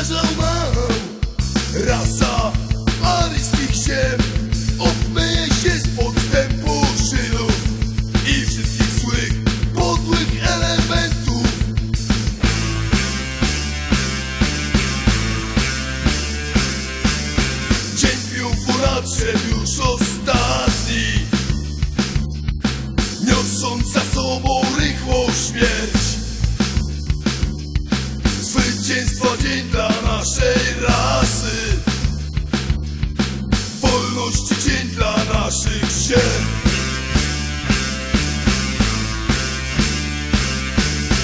narażał mam Rasa aryjskich ziem. Odmyje się z podstępu szylów I wszystkich złych, podłych elementów. Dzień piłfura już ostatni. Niosąc za sobą rychłą śmierć. Zwycięstwo dzień dla naszych cierpień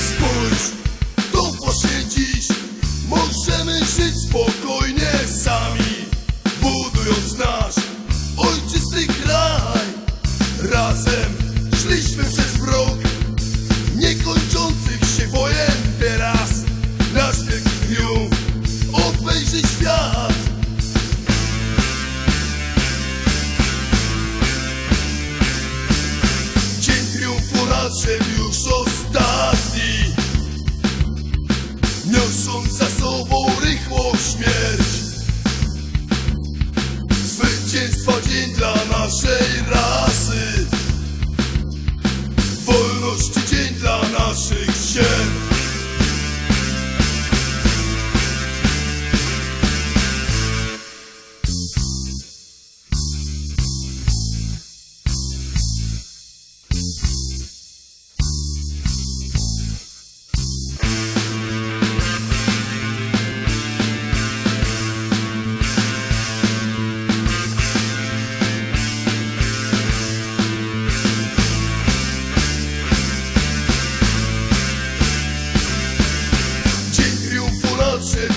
Spójrz, to właśnie dziś. Możemy żyć spokojnie sami Budując nasz ojczysty kraj. Razem szliśmy przez odszedł już ostatni. Niosąc za sobą rychło śmierć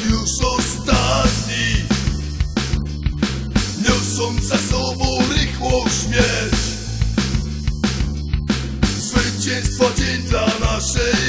już ostatni Niosą za sobą rychłą śmierć. Zwycięstwo dzień dla naszej